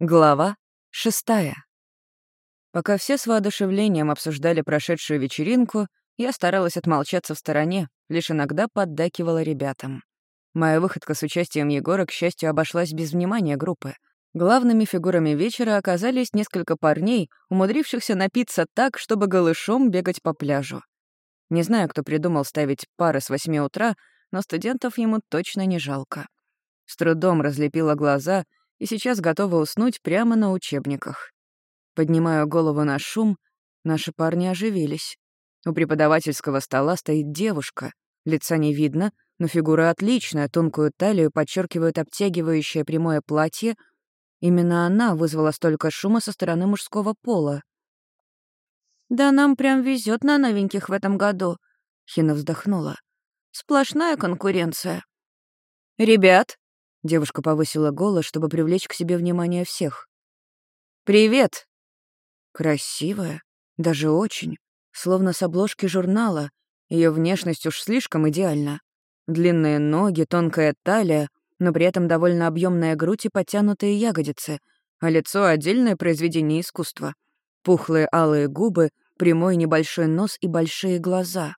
Глава шестая. Пока все с воодушевлением обсуждали прошедшую вечеринку, я старалась отмолчаться в стороне, лишь иногда поддакивала ребятам. Моя выходка с участием Егора, к счастью, обошлась без внимания группы. Главными фигурами вечера оказались несколько парней, умудрившихся напиться так, чтобы голышом бегать по пляжу. Не знаю, кто придумал ставить пары с восьми утра, но студентов ему точно не жалко. С трудом разлепила глаза — и сейчас готова уснуть прямо на учебниках. Поднимаю голову на шум, наши парни оживились. У преподавательского стола стоит девушка. Лица не видно, но фигура отличная, тонкую талию подчеркивает обтягивающее прямое платье. Именно она вызвала столько шума со стороны мужского пола. «Да нам прям везет на новеньких в этом году», — Хина вздохнула. «Сплошная конкуренция». «Ребят», Девушка повысила голос, чтобы привлечь к себе внимание всех. «Привет!» Красивая, даже очень, словно с обложки журнала. Ее внешность уж слишком идеальна. Длинные ноги, тонкая талия, но при этом довольно объемная грудь и подтянутые ягодицы, а лицо — отдельное произведение искусства. Пухлые алые губы, прямой небольшой нос и большие глаза.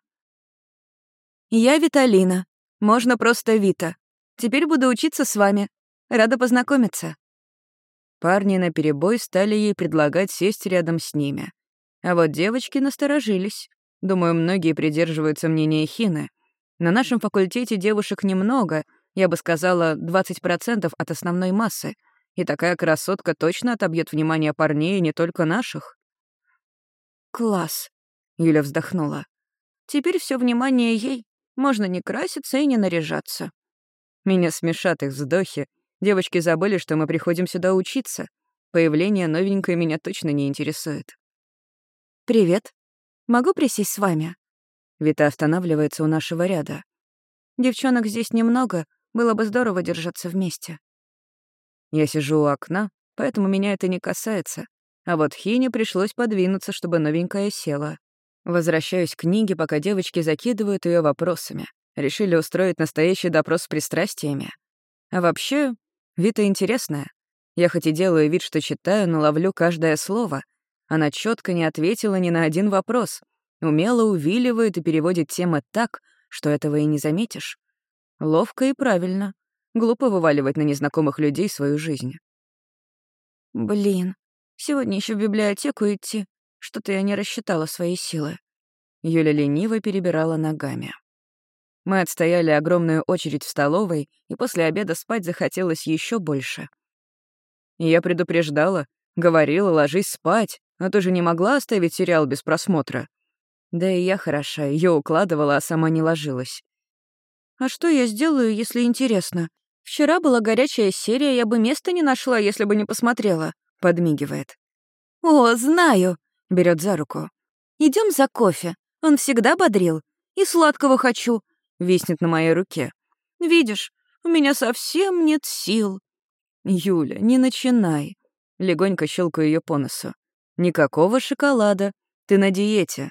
«Я Виталина. Можно просто Вита. Теперь буду учиться с вами. Рада познакомиться». Парни наперебой стали ей предлагать сесть рядом с ними. А вот девочки насторожились. Думаю, многие придерживаются мнения Хины. На нашем факультете девушек немного, я бы сказала, 20% от основной массы. И такая красотка точно отобьет внимание парней, не только наших. «Класс», — Юля вздохнула. «Теперь все внимание ей. Можно не краситься и не наряжаться. Меня смешат их вздохи. Девочки забыли, что мы приходим сюда учиться. Появление новенькой меня точно не интересует. «Привет. Могу присесть с вами?» Вита останавливается у нашего ряда. «Девчонок здесь немного, было бы здорово держаться вместе». Я сижу у окна, поэтому меня это не касается. А вот Хине пришлось подвинуться, чтобы новенькая села. Возвращаюсь к книге, пока девочки закидывают ее вопросами. Решили устроить настоящий допрос с пристрастиями. А вообще, Вита интересная. Я хоть и делаю вид, что читаю, но ловлю каждое слово. Она четко не ответила ни на один вопрос. Умело увиливает и переводит темы так, что этого и не заметишь. Ловко и правильно. Глупо вываливать на незнакомых людей свою жизнь. Блин, сегодня еще в библиотеку идти. Что-то я не рассчитала свои силы. Юля лениво перебирала ногами. Мы отстояли огромную очередь в столовой, и после обеда спать захотелось еще больше. Я предупреждала, говорила, ложись спать, но ты же не могла оставить сериал без просмотра. Да и я хороша, ее укладывала, а сама не ложилась. А что я сделаю, если интересно? Вчера была горячая серия, я бы места не нашла, если бы не посмотрела, подмигивает. О, знаю, берет за руку. Идем за кофе. Он всегда бодрил. И сладкого хочу виснет на моей руке. «Видишь, у меня совсем нет сил». «Юля, не начинай». Легонько щелкаю ее по носу. «Никакого шоколада. Ты на диете».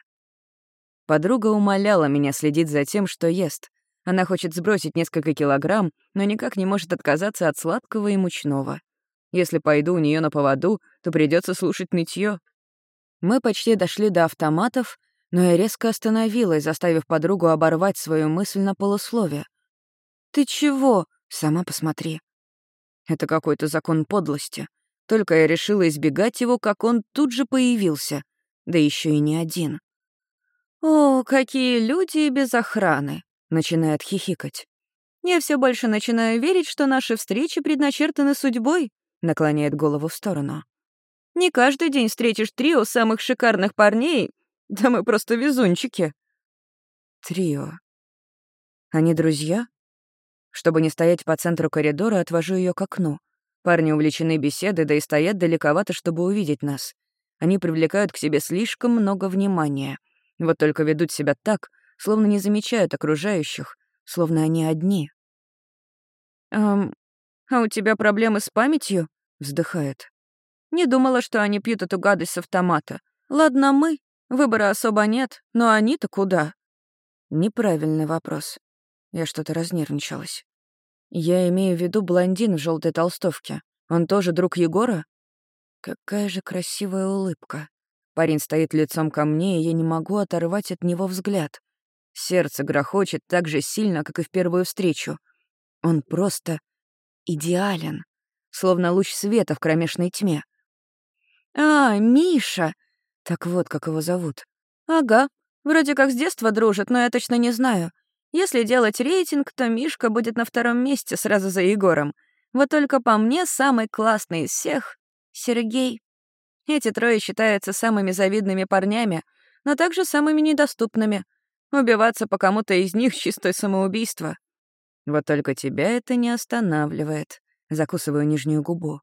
Подруга умоляла меня следить за тем, что ест. Она хочет сбросить несколько килограмм, но никак не может отказаться от сладкого и мучного. Если пойду у нее на поводу, то придется слушать нытье. Мы почти дошли до автоматов, но я резко остановилась, заставив подругу оборвать свою мысль на полусловие. «Ты чего? Сама посмотри». Это какой-то закон подлости. Только я решила избегать его, как он тут же появился. Да еще и не один. «О, какие люди без охраны!» — начинает хихикать. «Я все больше начинаю верить, что наши встречи предначертаны судьбой», — наклоняет голову в сторону. «Не каждый день встретишь трио самых шикарных парней, да мы просто везунчики. Трио. Они друзья? Чтобы не стоять по центру коридора, отвожу ее к окну. Парни увлечены беседой, да и стоят далековато, чтобы увидеть нас. Они привлекают к себе слишком много внимания. Вот только ведут себя так, словно не замечают окружающих, словно они одни. «Эм, а у тебя проблемы с памятью?» — вздыхает. «Не думала, что они пьют эту гадость с автомата. Ладно, мы, Выбора особо нет, но они-то куда? Неправильный вопрос. Я что-то разнервничалась. Я имею в виду блондин в желтой толстовке. Он тоже друг Егора? Какая же красивая улыбка. Парень стоит лицом ко мне, и я не могу оторвать от него взгляд. Сердце грохочет так же сильно, как и в первую встречу. Он просто идеален, словно луч света в кромешной тьме. «А, Миша!» Так вот, как его зовут. «Ага, вроде как с детства дружат, но я точно не знаю. Если делать рейтинг, то Мишка будет на втором месте сразу за Егором. Вот только по мне самый классный из всех — Сергей. Эти трое считаются самыми завидными парнями, но также самыми недоступными. Убиваться по кому-то из них — чистое самоубийство. Вот только тебя это не останавливает. Закусываю нижнюю губу.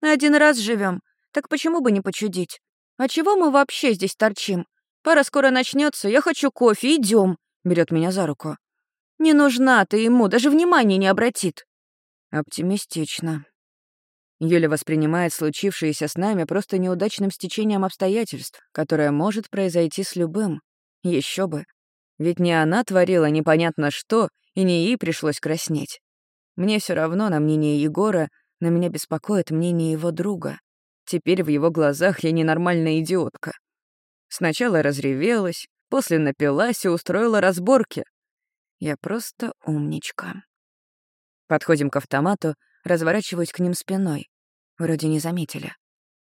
Один раз живем, так почему бы не почудить? А чего мы вообще здесь торчим? Пара скоро начнется, я хочу кофе, идем. Берет меня за руку. Не нужна ты ему, даже внимания не обратит. Оптимистично. Юля воспринимает случившееся с нами просто неудачным стечением обстоятельств, которое может произойти с любым. Еще бы. Ведь не она творила непонятно что, и не ей пришлось краснеть. Мне все равно на мнение Егора, но меня беспокоит мнение его друга. Теперь в его глазах я ненормальная идиотка. Сначала разревелась, после напилась и устроила разборки. Я просто умничка. Подходим к автомату, разворачиваюсь к ним спиной. Вроде не заметили.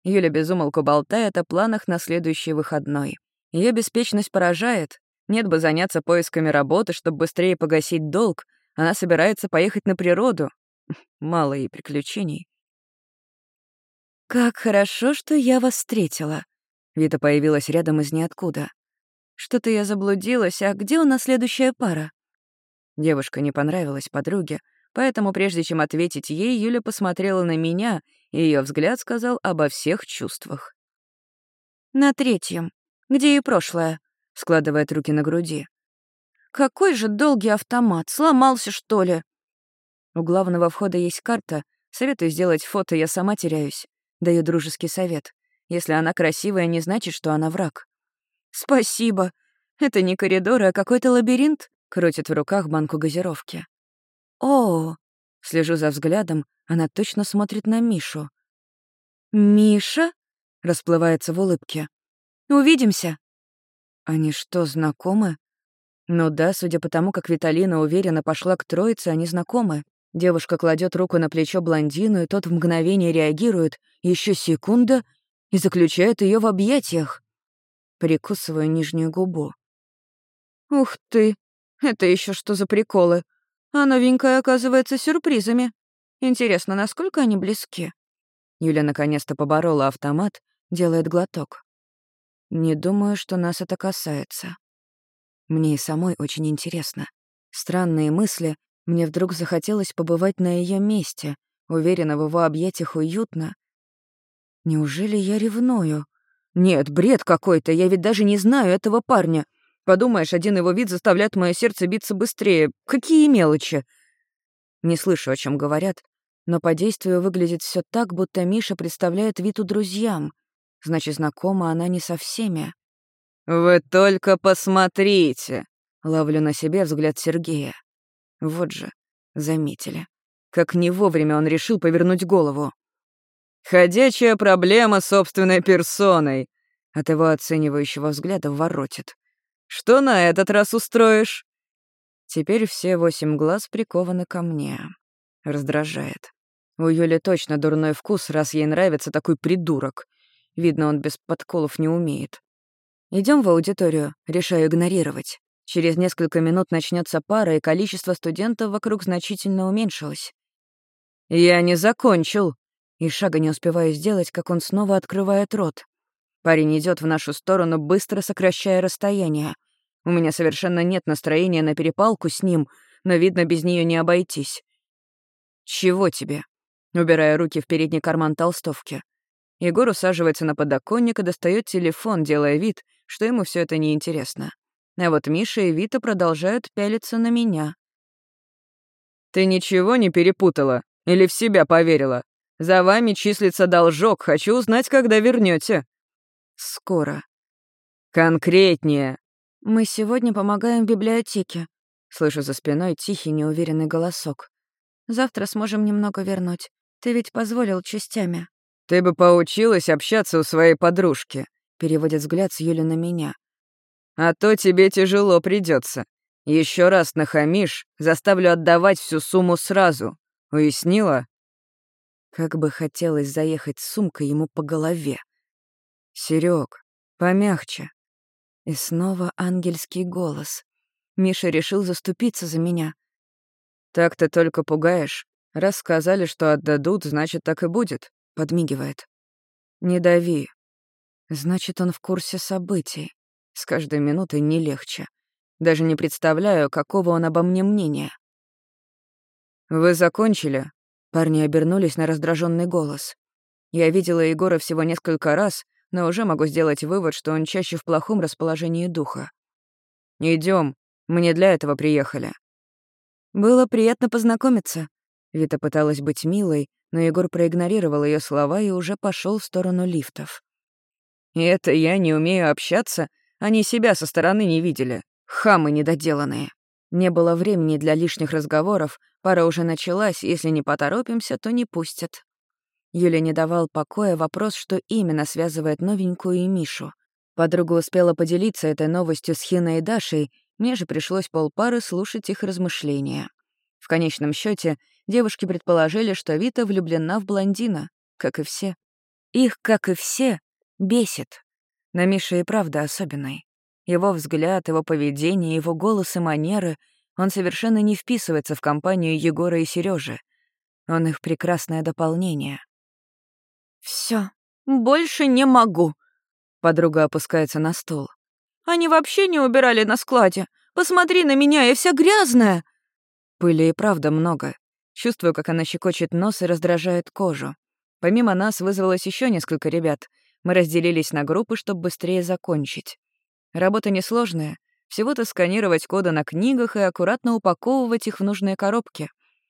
Юля безумолку болтает о планах на следующий выходной. Ее беспечность поражает. Нет бы заняться поисками работы, чтобы быстрее погасить долг. Она собирается поехать на природу. Мало ей приключений. «Как хорошо, что я вас встретила». Вита появилась рядом из ниоткуда. «Что-то я заблудилась, а где у нас следующая пара?» Девушка не понравилась подруге, поэтому прежде чем ответить ей, Юля посмотрела на меня, и ее взгляд сказал обо всех чувствах. «На третьем. Где и прошлое?» — складывает руки на груди. «Какой же долгий автомат! Сломался, что ли?» У главного входа есть карта. Советую сделать фото, я сама теряюсь. Даю дружеский совет. Если она красивая, не значит, что она враг. «Спасибо. Это не коридор, а какой-то лабиринт», — крутит в руках банку газировки. «О!» — слежу за взглядом, она точно смотрит на Мишу. «Миша?» — расплывается в улыбке. «Увидимся». Они что, знакомы? Ну да, судя по тому, как Виталина уверенно пошла к троице, они знакомы. Девушка кладет руку на плечо блондину, и тот в мгновение реагирует, еще секунда, и заключает ее в объятиях. Прикусываю нижнюю губу. «Ух ты! Это еще что за приколы? А новенькая оказывается сюрпризами. Интересно, насколько они близки?» Юля наконец-то поборола автомат, делает глоток. «Не думаю, что нас это касается. Мне и самой очень интересно. Странные мысли, мне вдруг захотелось побывать на ее месте, уверенно в его объятиях уютно. Неужели я ревную? Нет, бред какой-то, я ведь даже не знаю этого парня. Подумаешь, один его вид заставляет мое сердце биться быстрее. Какие мелочи! Не слышу, о чем говорят, но по действию выглядит все так, будто Миша представляет Виту друзьям. Значит, знакома она не со всеми. «Вы только посмотрите!» — ловлю на себе взгляд Сергея. Вот же, заметили. Как не вовремя он решил повернуть голову. «Ходячая проблема собственной персоной», — от его оценивающего взгляда воротит. «Что на этот раз устроишь?» Теперь все восемь глаз прикованы ко мне. Раздражает. У Юли точно дурной вкус, раз ей нравится такой придурок. Видно, он без подколов не умеет. Идем в аудиторию, решаю игнорировать. Через несколько минут начнется пара, и количество студентов вокруг значительно уменьшилось. «Я не закончил!» И шага не успеваю сделать, как он снова открывает рот. Парень идет в нашу сторону, быстро сокращая расстояние. У меня совершенно нет настроения на перепалку с ним, но, видно, без нее не обойтись. «Чего тебе?» Убирая руки в передний карман толстовки. Егор усаживается на подоконник и достает телефон, делая вид, что ему все это неинтересно. А вот Миша и Вита продолжают пялиться на меня. «Ты ничего не перепутала? Или в себя поверила? За вами числится должок, хочу узнать, когда вернете. «Скоро». «Конкретнее». «Мы сегодня помогаем библиотеке», — слышу за спиной тихий, неуверенный голосок. «Завтра сможем немного вернуть. Ты ведь позволил частями». «Ты бы поучилась общаться у своей подружки», — переводит взгляд с Юли на меня. «А то тебе тяжело придется. Еще раз нахамишь, заставлю отдавать всю сумму сразу. Уяснила?» Как бы хотелось заехать сумкой ему по голове. Серег, помягче». И снова ангельский голос. Миша решил заступиться за меня. «Так ты только пугаешь. Раз сказали, что отдадут, значит, так и будет», — подмигивает. «Не дави». Значит, он в курсе событий. С каждой минутой не легче. Даже не представляю, какого он обо мне мнения. «Вы закончили?» Парни обернулись на раздраженный голос. Я видела Егора всего несколько раз, но уже могу сделать вывод, что он чаще в плохом расположении духа. Идем, мы не для этого приехали». «Было приятно познакомиться». Вита пыталась быть милой, но Егор проигнорировал ее слова и уже пошел в сторону лифтов. «И это я не умею общаться? Они себя со стороны не видели. Хамы недоделанные». Не было времени для лишних разговоров, пара уже началась, если не поторопимся, то не пустят. Юля не давал покоя вопрос, что именно связывает новенькую и Мишу. Подруга успела поделиться этой новостью с Хиной и Дашей, мне же пришлось полпары слушать их размышления. В конечном счете девушки предположили, что Вита влюблена в блондина, как и все. Их, как и все, бесит. На Мише и правда особенный. Его взгляд, его поведение, его голос и манеры — он совершенно не вписывается в компанию Егора и Сережи. Он их прекрасное дополнение. Все, больше не могу. Подруга опускается на стол. Они вообще не убирали на складе. Посмотри на меня, я вся грязная. Пыли и правда много. Чувствую, как она щекочет нос и раздражает кожу. Помимо нас вызвалось еще несколько ребят. Мы разделились на группы, чтобы быстрее закончить. Работа несложная. Всего-то сканировать коды на книгах и аккуратно упаковывать их в нужные коробки.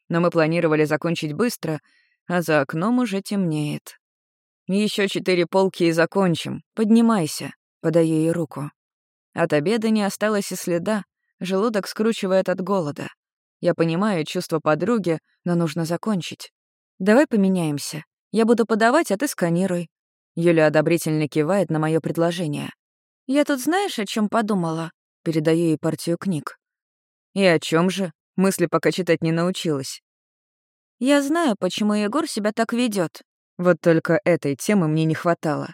Но мы планировали закончить быстро, а за окном уже темнеет. Еще четыре полки и закончим. Поднимайся», — подаю ей руку. От обеда не осталось и следа. Желудок скручивает от голода. Я понимаю чувство подруги, но нужно закончить. «Давай поменяемся. Я буду подавать, а ты сканируй». Юля одобрительно кивает на мое предложение. «Я тут знаешь, о чем подумала?» Передаю ей партию книг. «И о чем же? Мысли пока читать не научилась». «Я знаю, почему Егор себя так ведет. Вот только этой темы мне не хватало.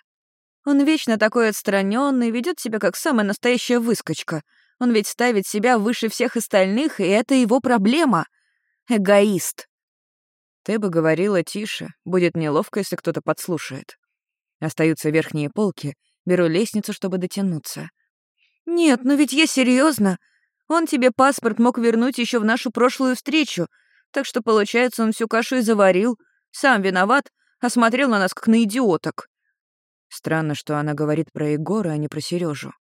Он вечно такой отстраненный, ведет себя как самая настоящая выскочка. Он ведь ставит себя выше всех остальных, и это его проблема. Эгоист. Ты бы говорила тише, будет неловко, если кто-то подслушает. Остаются верхние полки, беру лестницу, чтобы дотянуться. Нет, ну ведь я серьезно. Он тебе паспорт мог вернуть еще в нашу прошлую встречу, так что, получается, он всю кашу и заварил. Сам виноват, а смотрел на нас как на идиоток. Странно, что она говорит про Егора, а не про Сережу.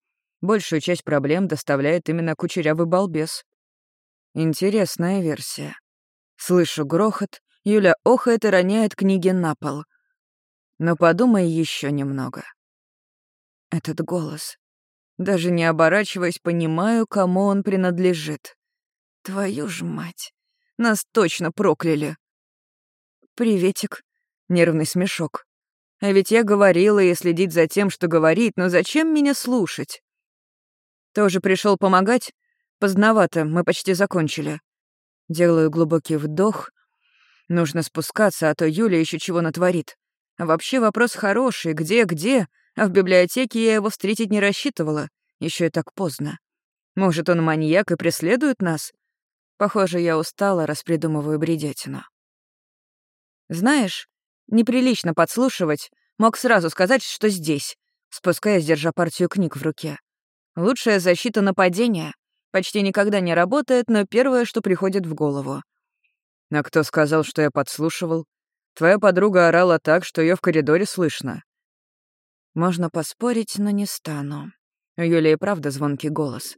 Большую часть проблем доставляет именно кучерявый балбес. Интересная версия. Слышу грохот, Юля охает и роняет книги на пол. Но подумай еще немного. Этот голос. Даже не оборачиваясь, понимаю, кому он принадлежит. Твою ж мать. Нас точно прокляли. «Приветик», Нервный смешок. А ведь я говорила ей следить за тем, что говорит, но зачем меня слушать? Тоже пришел помогать? Поздновато, мы почти закончили. Делаю глубокий вдох. Нужно спускаться, а то Юля еще чего натворит. А вообще вопрос хороший, где-где, а в библиотеке я его встретить не рассчитывала. Еще и так поздно. Может, он маньяк и преследует нас? Похоже, я устала, раз придумываю бредятину. Знаешь, Неприлично подслушивать. Мог сразу сказать, что здесь, спускаясь, держа партию книг в руке. Лучшая защита нападения. Почти никогда не работает, но первое, что приходит в голову. А кто сказал, что я подслушивал? Твоя подруга орала так, что ее в коридоре слышно. Можно поспорить, но не стану. У Юлии правда звонкий голос.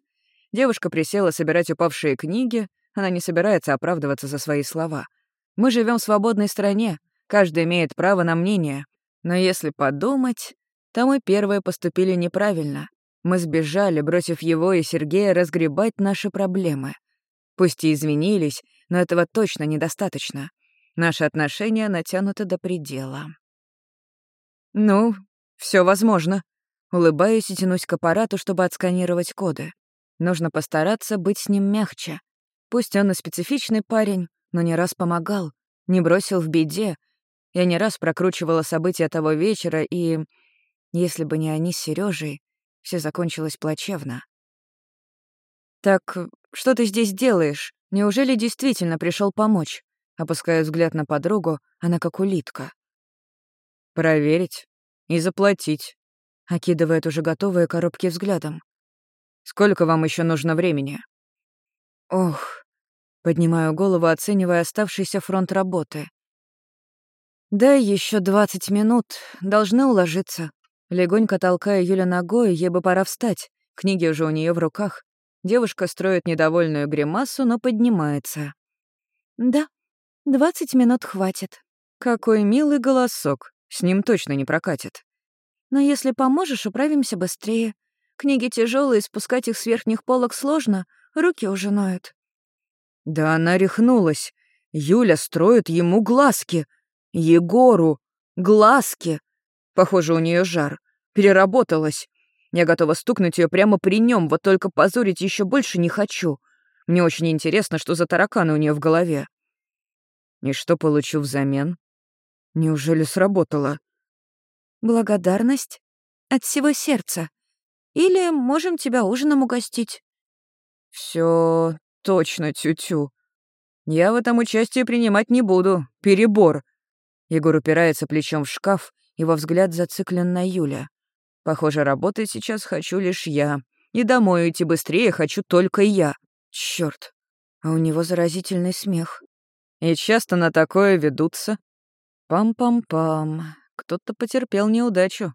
Девушка присела собирать упавшие книги, она не собирается оправдываться за свои слова. Мы живем в свободной стране, Каждый имеет право на мнение. Но если подумать, то мы первые поступили неправильно. Мы сбежали, бросив его и Сергея разгребать наши проблемы. Пусть и извинились, но этого точно недостаточно. Наши отношения натянуты до предела. «Ну, все возможно». Улыбаюсь и тянусь к аппарату, чтобы отсканировать коды. Нужно постараться быть с ним мягче. Пусть он и специфичный парень, но не раз помогал, не бросил в беде. Я не раз прокручивала события того вечера, и... Если бы не они с Сережей, все закончилось плачевно. «Так что ты здесь делаешь? Неужели действительно пришел помочь?» Опускаю взгляд на подругу, она как улитка. «Проверить и заплатить», — окидывает уже готовые коробки взглядом. «Сколько вам еще нужно времени?» «Ох», — поднимаю голову, оценивая оставшийся фронт работы. «Да, еще двадцать минут, должны уложиться». Легонько толкая Юля ногой, ей бы пора встать. Книги уже у нее в руках. Девушка строит недовольную гримасу, но поднимается. «Да, двадцать минут хватит». Какой милый голосок. С ним точно не прокатит. Но если поможешь, управимся быстрее. Книги тяжелые, спускать их с верхних полок сложно, руки уже ноют. Да она рехнулась. Юля строит ему глазки. Егору. Глазки. Похоже, у нее жар. Переработалась. Я готова стукнуть ее прямо при нем, вот только позорить еще больше не хочу. Мне очень интересно, что за тараканы у нее в голове. И что получу взамен? Неужели сработало? Благодарность от всего сердца. Или можем тебя ужином угостить. Все точно, тю-тю. Я в этом участие принимать не буду. Перебор. Егор упирается плечом в шкаф его взгляд зациклен на Юля. Похоже, работать сейчас хочу лишь я. И домой идти быстрее хочу только я. Чёрт, а у него заразительный смех. И часто на такое ведутся. Пам-пам-пам. Кто-то потерпел неудачу.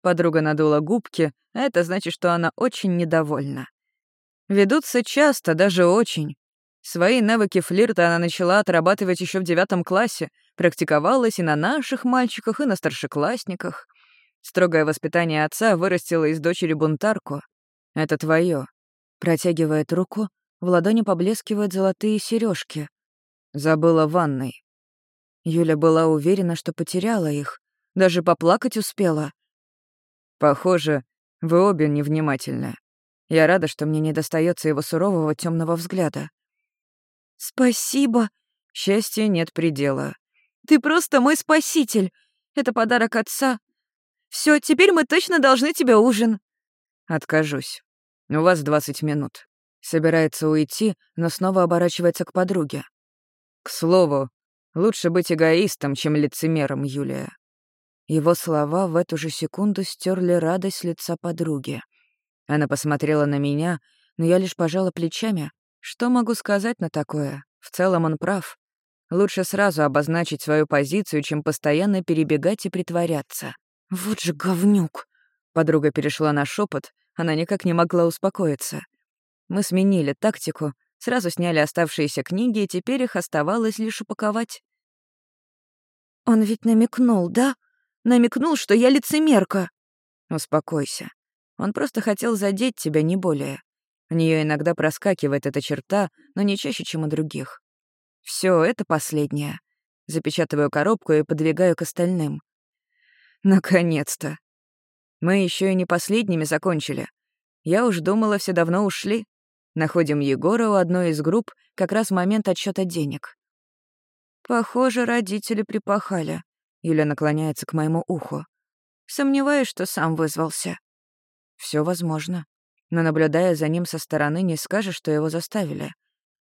Подруга надула губки, а это значит, что она очень недовольна. Ведутся часто, даже очень. Свои навыки флирта она начала отрабатывать еще в девятом классе, практиковалась и на наших мальчиках, и на старшеклассниках. Строгое воспитание отца вырастило из дочери бунтарку. Это твое. Протягивает руку, в ладони поблескивают золотые сережки. Забыла в ванной. Юля была уверена, что потеряла их, даже поплакать успела. Похоже, вы обе невнимательны. Я рада, что мне не достается его сурового темного взгляда. «Спасибо!» Счастья нет предела. «Ты просто мой спаситель! Это подарок отца. Все, теперь мы точно должны тебе ужин». «Откажусь. У вас 20 минут». Собирается уйти, но снова оборачивается к подруге. «К слову, лучше быть эгоистом, чем лицемером, Юлия». Его слова в эту же секунду стерли радость лица подруги. Она посмотрела на меня, но я лишь пожала плечами, что могу сказать на такое? В целом он прав. Лучше сразу обозначить свою позицию, чем постоянно перебегать и притворяться. «Вот же говнюк!» Подруга перешла на шепот, она никак не могла успокоиться. Мы сменили тактику, сразу сняли оставшиеся книги, и теперь их оставалось лишь упаковать. «Он ведь намекнул, да? Намекнул, что я лицемерка!» «Успокойся. Он просто хотел задеть тебя, не более. У нее иногда проскакивает эта черта, но не чаще, чем у других. Все, это последнее. Запечатываю коробку и подвигаю к остальным. Наконец-то. Мы еще и не последними закончили. Я уж думала, все давно ушли. Находим Егора у одной из групп как раз в момент отсчета денег. Похоже, родители припахали. Юля наклоняется к моему уху. Сомневаюсь, что сам вызвался. Все возможно но, наблюдая за ним со стороны, не скажешь, что его заставили.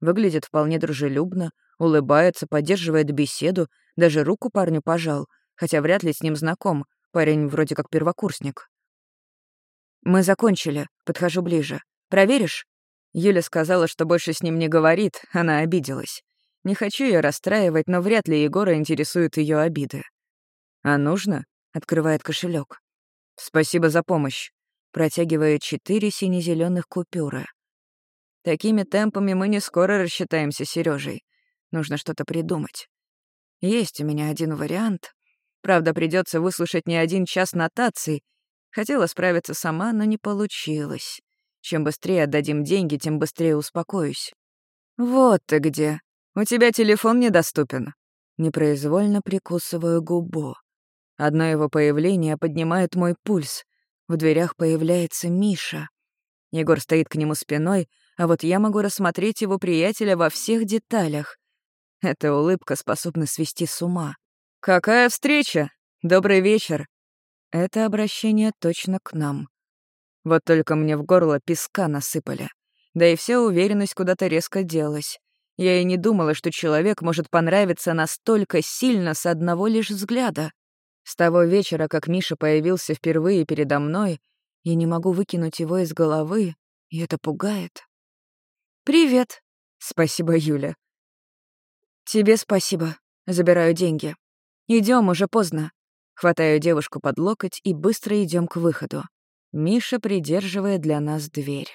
Выглядит вполне дружелюбно, улыбается, поддерживает беседу, даже руку парню пожал, хотя вряд ли с ним знаком, парень вроде как первокурсник. «Мы закончили, подхожу ближе. Проверишь?» Юля сказала, что больше с ним не говорит, она обиделась. Не хочу ее расстраивать, но вряд ли Егора интересуют ее обиды. «А нужно?» — открывает кошелек. «Спасибо за помощь протягивая четыре сине-зеленых купюры. Такими темпами мы не скоро рассчитаемся с Сережей. Нужно что-то придумать. Есть у меня один вариант. Правда, придется выслушать не один час нотаций. Хотела справиться сама, но не получилось. Чем быстрее отдадим деньги, тем быстрее успокоюсь. Вот ты где. У тебя телефон недоступен. Непроизвольно прикусываю губу. Одно его появление поднимает мой пульс. В дверях появляется Миша. Егор стоит к нему спиной, а вот я могу рассмотреть его приятеля во всех деталях. Эта улыбка способна свести с ума. «Какая встреча! Добрый вечер!» Это обращение точно к нам. Вот только мне в горло песка насыпали. Да и вся уверенность куда-то резко делась. Я и не думала, что человек может понравиться настолько сильно с одного лишь взгляда. С того вечера, как Миша появился впервые передо мной, я не могу выкинуть его из головы, и это пугает. «Привет!» «Спасибо, Юля». «Тебе спасибо. Забираю деньги. Идем, уже поздно». Хватаю девушку под локоть и быстро идем к выходу. Миша придерживая для нас дверь.